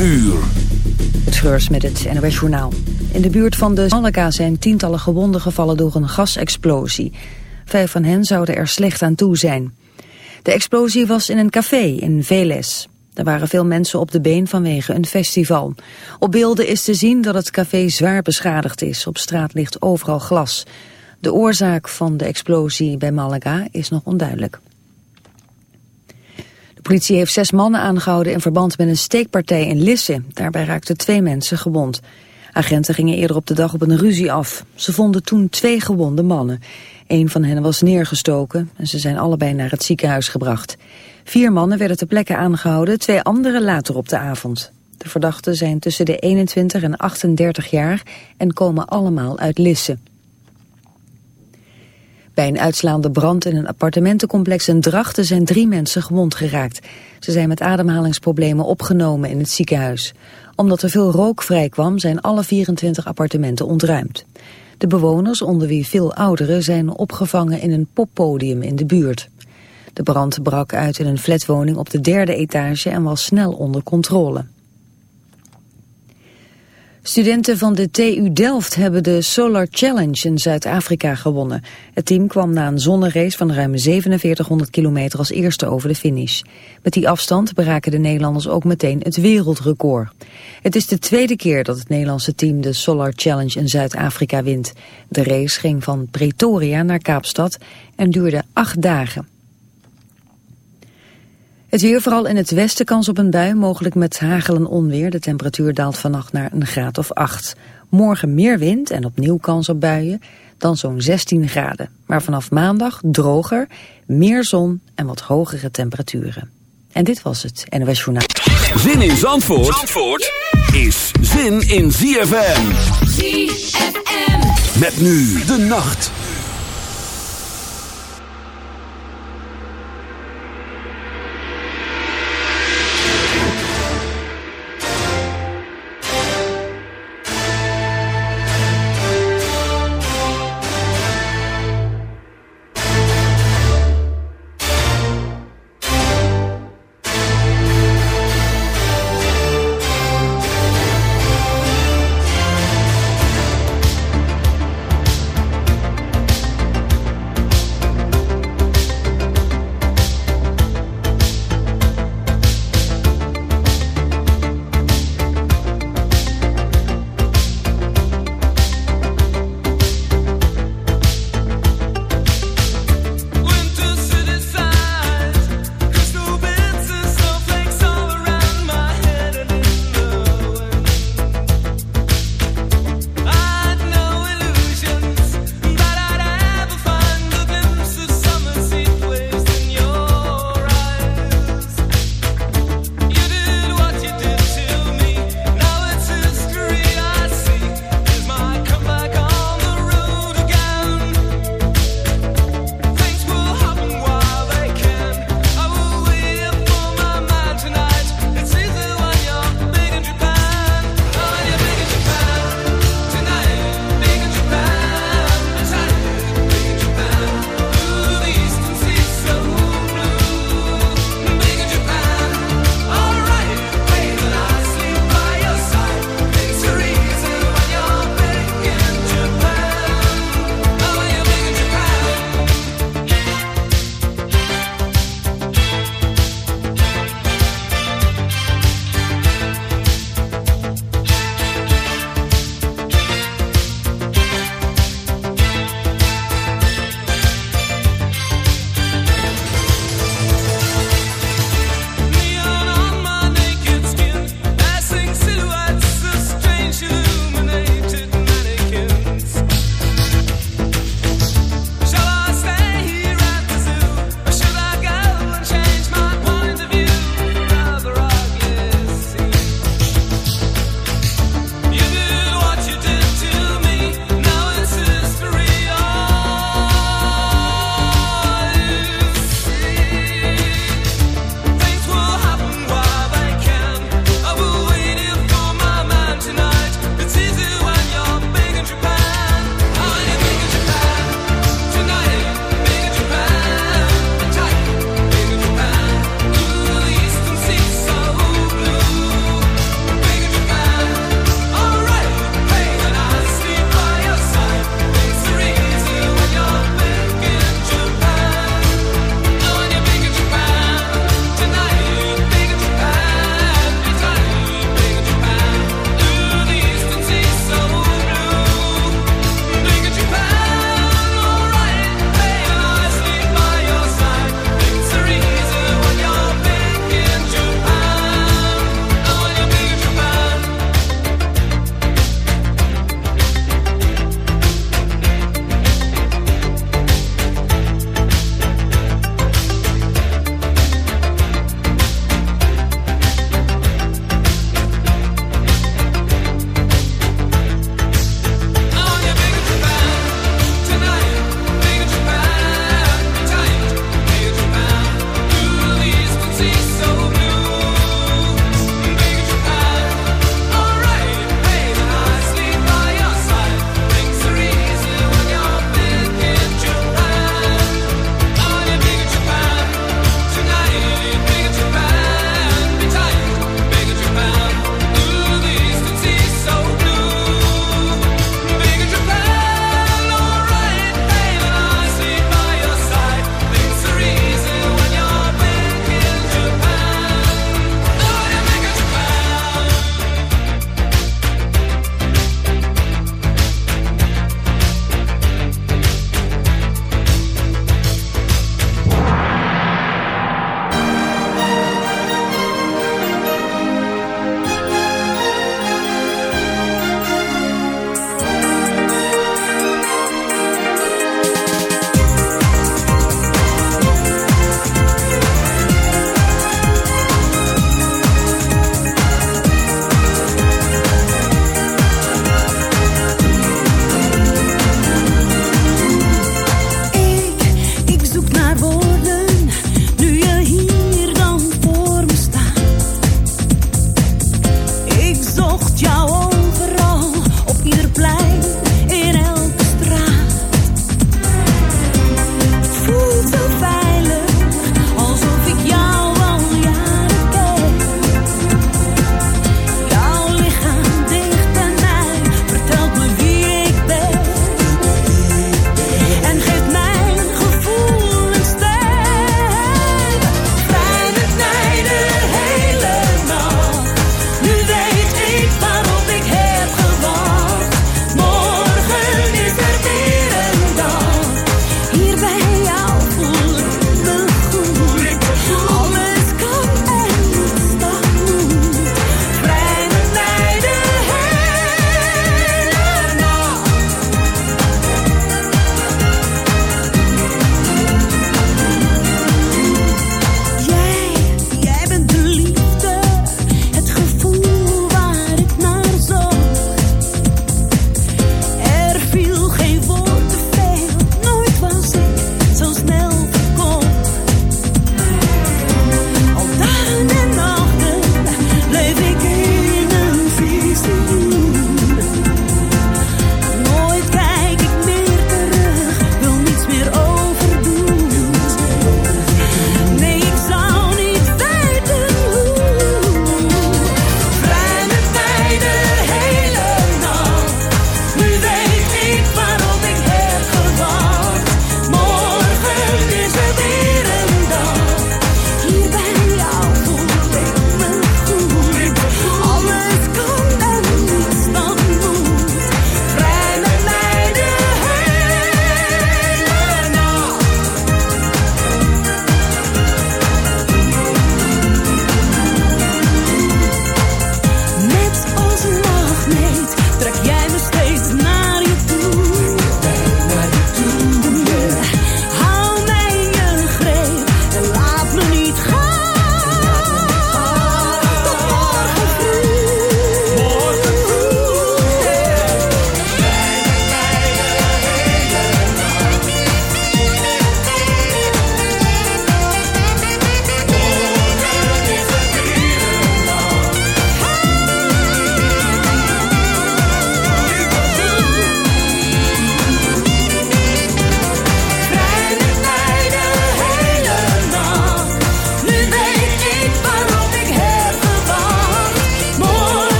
uur. Scheurs met het NOS Journaal. In de buurt van de Malaga zijn tientallen gewonden gevallen door een gasexplosie. Vijf van hen zouden er slecht aan toe zijn. De explosie was in een café in Veles. Er waren veel mensen op de been vanwege een festival. Op beelden is te zien dat het café zwaar beschadigd is. Op straat ligt overal glas. De oorzaak van de explosie bij Malaga is nog onduidelijk. De politie heeft zes mannen aangehouden in verband met een steekpartij in Lisse. Daarbij raakten twee mensen gewond. Agenten gingen eerder op de dag op een ruzie af. Ze vonden toen twee gewonde mannen. Een van hen was neergestoken en ze zijn allebei naar het ziekenhuis gebracht. Vier mannen werden ter plekke aangehouden, twee anderen later op de avond. De verdachten zijn tussen de 21 en 38 jaar en komen allemaal uit Lisse. Bij een uitslaande brand in een appartementencomplex in Drachten zijn drie mensen gewond geraakt. Ze zijn met ademhalingsproblemen opgenomen in het ziekenhuis. Omdat er veel rook vrijkwam zijn alle 24 appartementen ontruimd. De bewoners, onder wie veel ouderen, zijn opgevangen in een poppodium in de buurt. De brand brak uit in een flatwoning op de derde etage en was snel onder controle. Studenten van de TU Delft hebben de Solar Challenge in Zuid-Afrika gewonnen. Het team kwam na een zonnerace van ruim 4700 kilometer als eerste over de finish. Met die afstand bereiken de Nederlanders ook meteen het wereldrecord. Het is de tweede keer dat het Nederlandse team de Solar Challenge in Zuid-Afrika wint. De race ging van Pretoria naar Kaapstad en duurde acht dagen. Het weer vooral in het westen kans op een bui, mogelijk met hagel en onweer. De temperatuur daalt vannacht naar een graad of 8. Morgen meer wind en opnieuw kans op buien, dan zo'n 16 graden. Maar vanaf maandag droger, meer zon en wat hogere temperaturen. En dit was het NOS Journaal. Zin in Zandvoort, Zandvoort is zin in ZFM. ZFM. Met nu de nacht.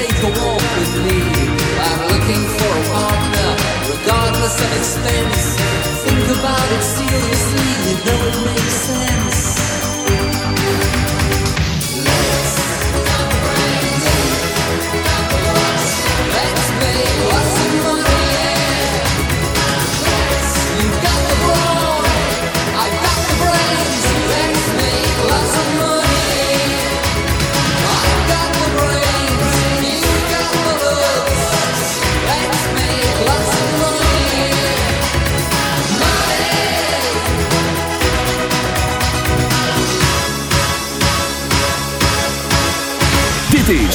take a walk with me. I'm looking for a partner, regardless of expense. Think about it seriously.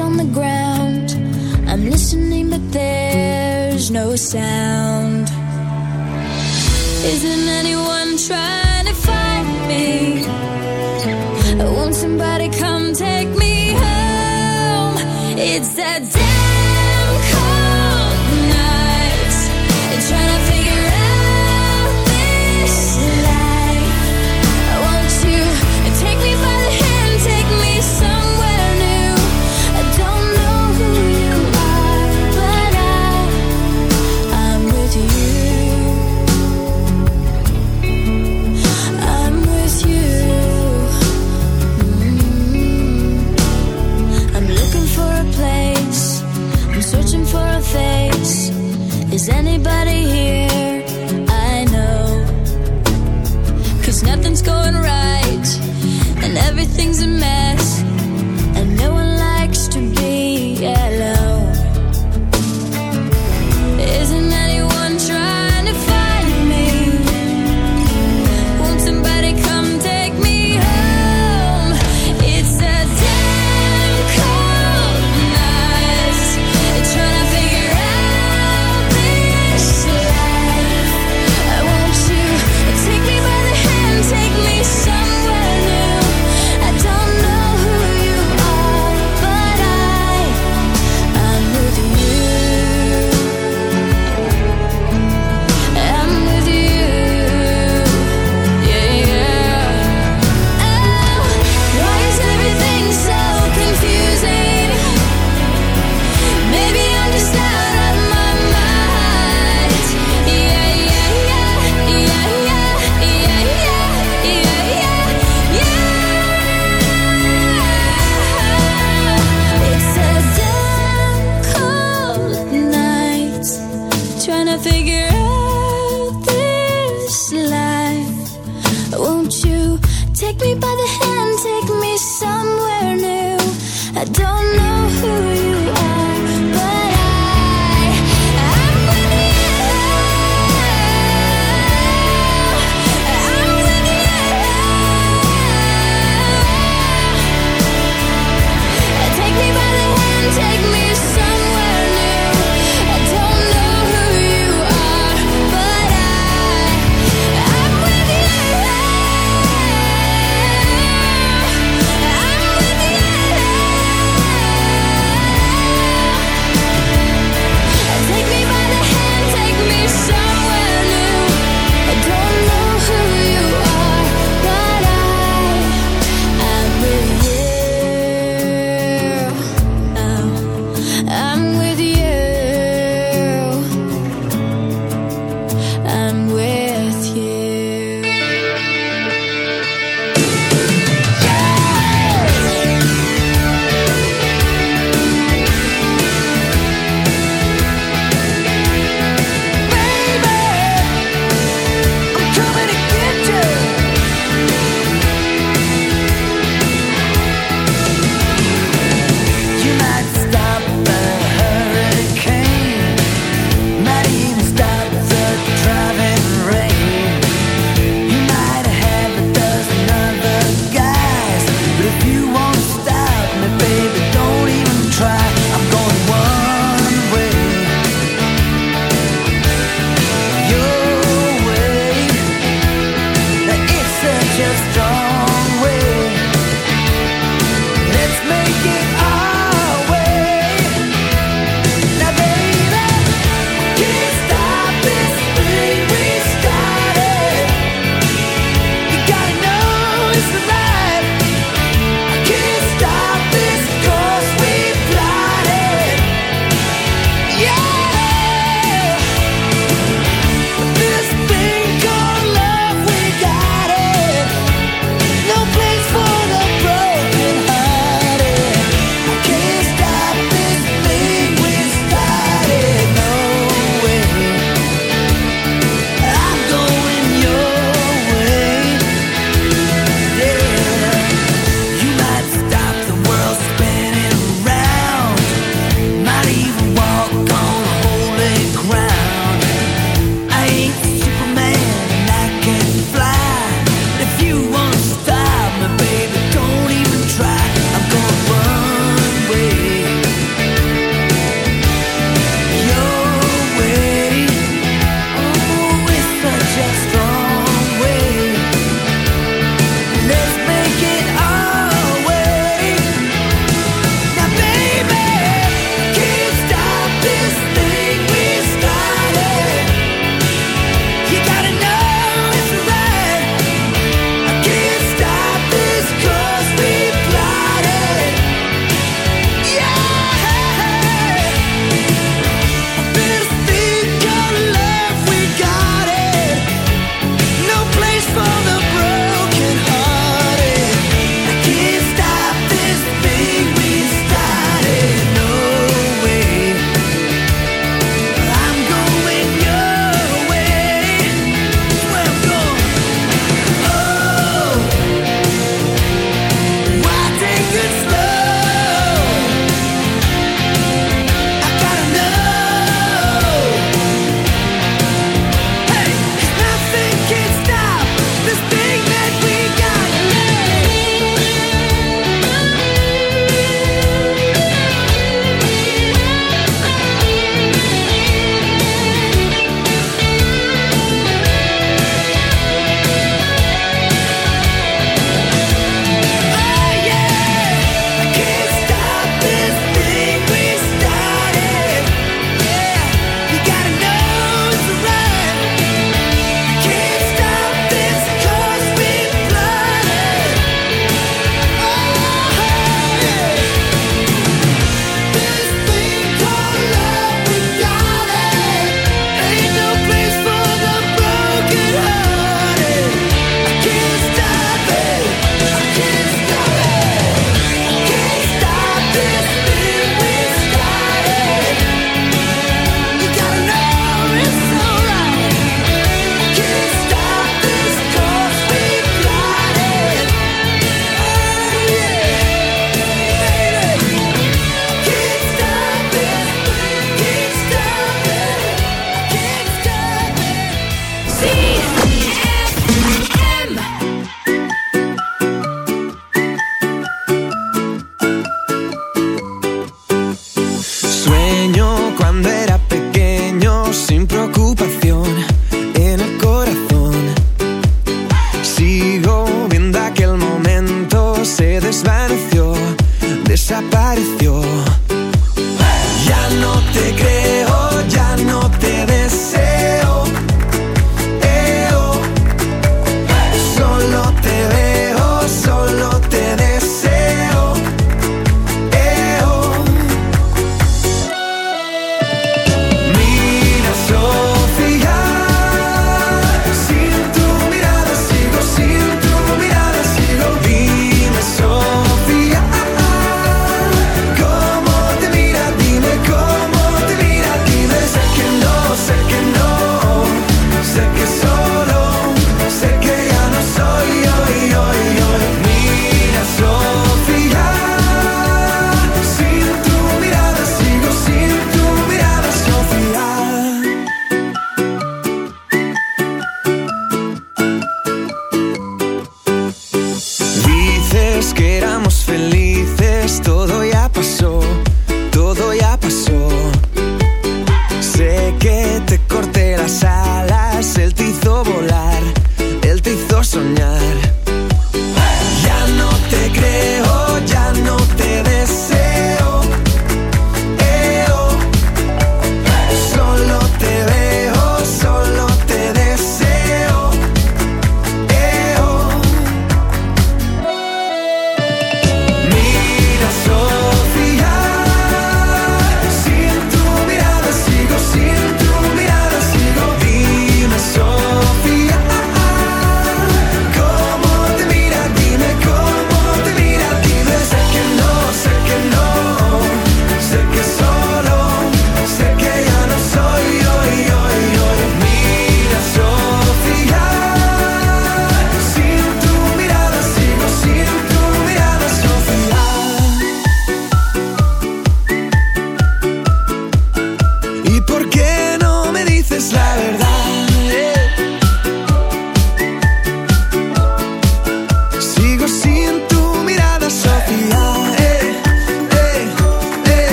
on the ground. I'm listening, but there's no sound. Is it